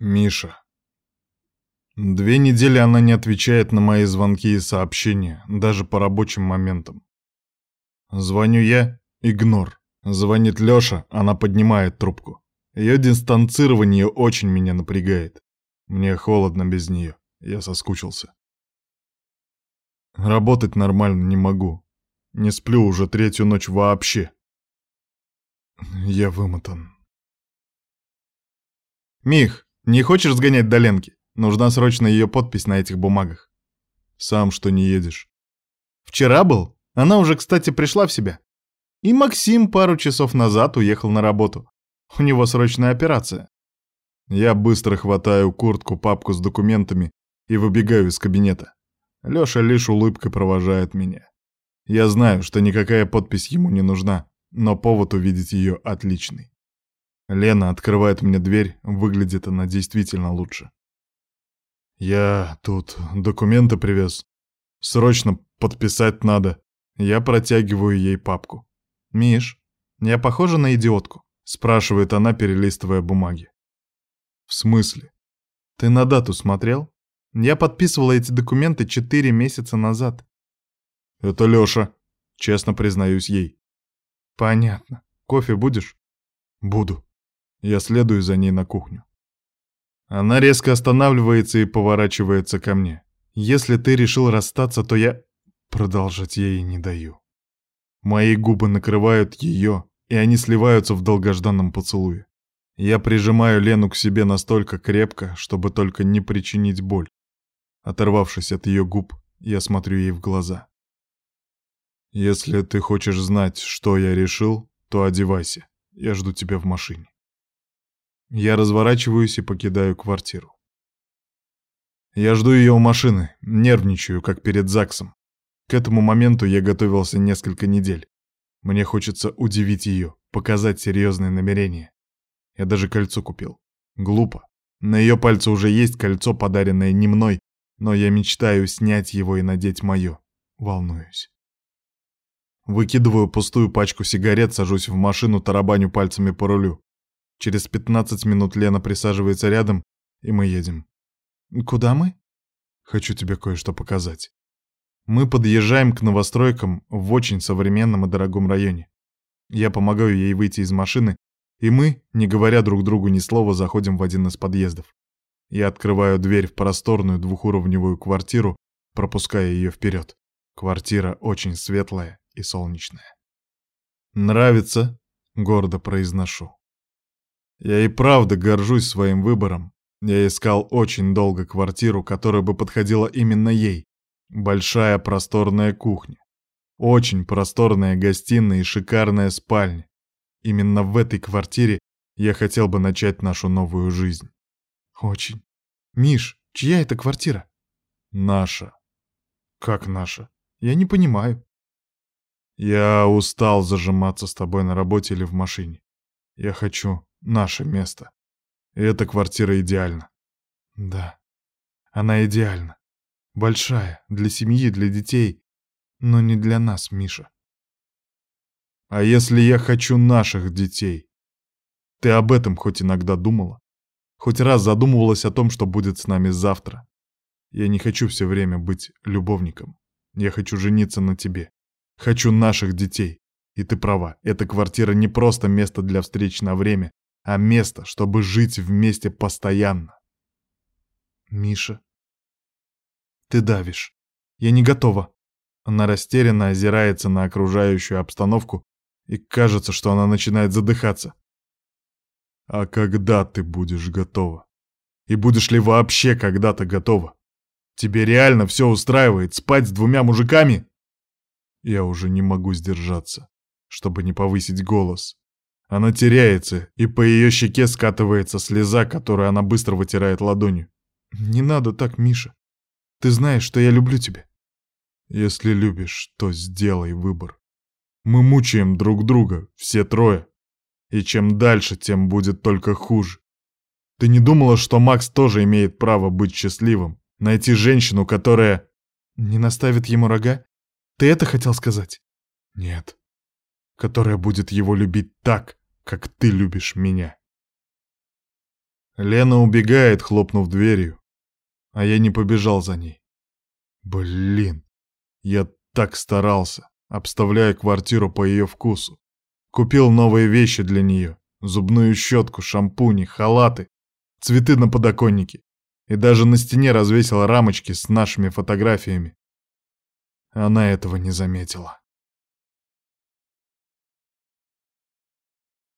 Миша. Две недели она не отвечает на мои звонки и сообщения, даже по рабочим моментам. Звоню я — игнор. Звонит Лёша, она поднимает трубку. Её дистанцирование очень меня напрягает. Мне холодно без неё, я соскучился. Работать нормально не могу. Не сплю уже третью ночь вообще. Я вымотан. Мих, не хочешь сгонять до Ленки? Нужна срочно ее подпись на этих бумагах. Сам что не едешь. Вчера был? Она уже, кстати, пришла в себя. И Максим пару часов назад уехал на работу. У него срочная операция. Я быстро хватаю куртку, папку с документами и выбегаю из кабинета. Лёша лишь улыбкой провожает меня. Я знаю, что никакая подпись ему не нужна, но повод увидеть ее отличный. Лена открывает мне дверь, выглядит она действительно лучше. Я тут документы привез. Срочно подписать надо. Я протягиваю ей папку. «Миш, я похожа на идиотку?» — спрашивает она, перелистывая бумаги. «В смысле? Ты на дату смотрел? Я подписывала эти документы четыре месяца назад». «Это Лёша», — честно признаюсь ей. «Понятно. Кофе будешь?» «Буду». Я следую за ней на кухню. Она резко останавливается и поворачивается ко мне. «Если ты решил расстаться, то я...» Продолжать ей не даю. Мои губы накрывают ее, и они сливаются в долгожданном поцелуе. Я прижимаю Лену к себе настолько крепко, чтобы только не причинить боль. Оторвавшись от ее губ, я смотрю ей в глаза. «Если ты хочешь знать, что я решил, то одевайся. Я жду тебя в машине». Я разворачиваюсь и покидаю квартиру. Я жду ее у машины, нервничаю, как перед ЗАГСом. К этому моменту я готовился несколько недель. Мне хочется удивить ее, показать серьезные намерения. Я даже кольцо купил. Глупо. На ее пальце уже есть кольцо, подаренное не мной, но я мечтаю снять его и надеть мое. Волнуюсь. Выкидываю пустую пачку сигарет, сажусь в машину, тарабаню пальцами по рулю. Через 15 минут Лена присаживается рядом, и мы едем. Куда мы? Хочу тебе кое-что показать. Мы подъезжаем к новостройкам в очень современном и дорогом районе. Я помогаю ей выйти из машины, и мы, не говоря друг другу ни слова, заходим в один из подъездов. Я открываю дверь в просторную двухуровневую квартиру, пропуская ее вперед. Квартира очень светлая и солнечная. «Нравится?» — гордо произношу. Я и правда горжусь своим выбором. Я искал очень долго квартиру, которая бы подходила именно ей. Большая просторная кухня. Очень просторная гостиная и шикарная спальня. Именно в этой квартире я хотел бы начать нашу новую жизнь. Очень. Миш, чья это квартира? Наша. Как наша? Я не понимаю. Я устал зажиматься с тобой на работе или в машине. Я хочу наше место. И эта квартира идеальна. Да, она идеальна. Большая, для семьи, для детей, но не для нас, Миша. А если я хочу наших детей? Ты об этом хоть иногда думала? Хоть раз задумывалась о том, что будет с нами завтра? Я не хочу все время быть любовником. Я хочу жениться на тебе. Хочу наших детей. И ты права, эта квартира не просто место для встреч на время, а место, чтобы жить вместе постоянно. Миша, ты давишь. Я не готова. Она растерянно озирается на окружающую обстановку, и кажется, что она начинает задыхаться. А когда ты будешь готова? И будешь ли вообще когда-то готова? Тебе реально все устраивает спать с двумя мужиками? Я уже не могу сдержаться, чтобы не повысить голос. Она теряется, и по ее щеке скатывается слеза, которую она быстро вытирает ладонью. «Не надо так, Миша. Ты знаешь, что я люблю тебя». «Если любишь, то сделай выбор. Мы мучаем друг друга, все трое. И чем дальше, тем будет только хуже. Ты не думала, что Макс тоже имеет право быть счастливым? Найти женщину, которая...» «Не наставит ему рога? Ты это хотел сказать?» «Нет которая будет его любить так, как ты любишь меня. Лена убегает, хлопнув дверью, а я не побежал за ней. Блин, я так старался, обставляя квартиру по ее вкусу. Купил новые вещи для нее, зубную щетку, шампуни, халаты, цветы на подоконнике. И даже на стене развесил рамочки с нашими фотографиями. Она этого не заметила.